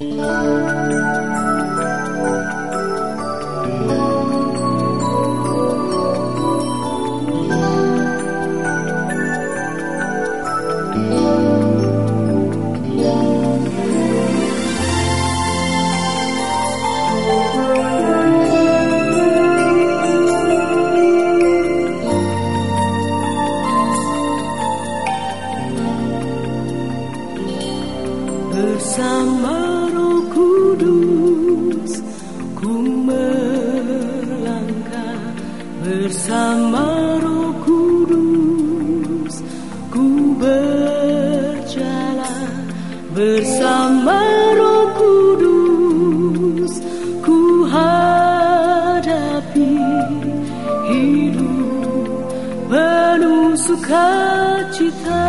Música bersama Roh Kudus ku hadapi hidup penuh sukacita.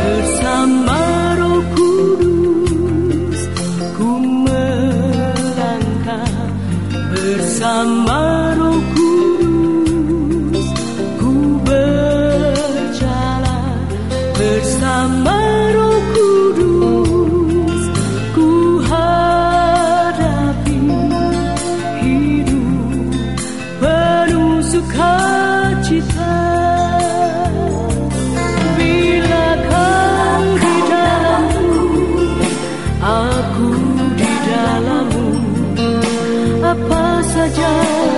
Bersama apa saja.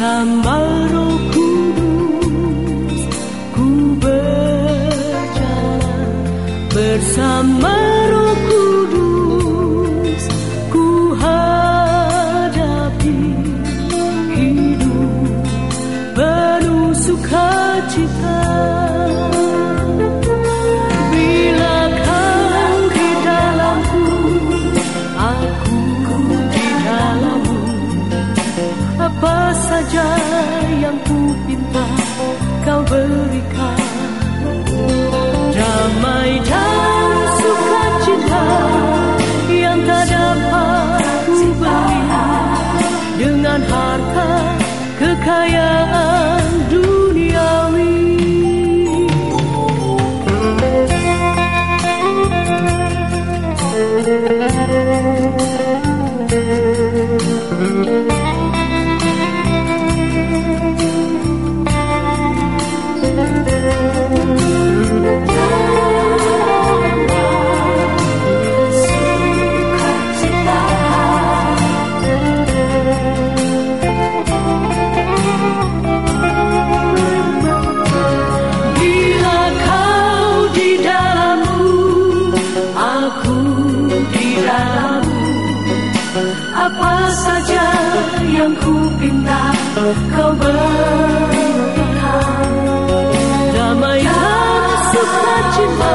sambal roh kudus ku berjalan bersama. saja yang ku pinta kau berpihak Damai dan sukacita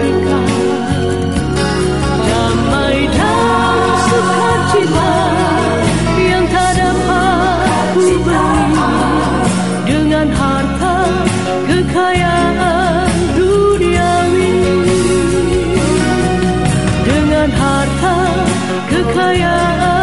可可呀。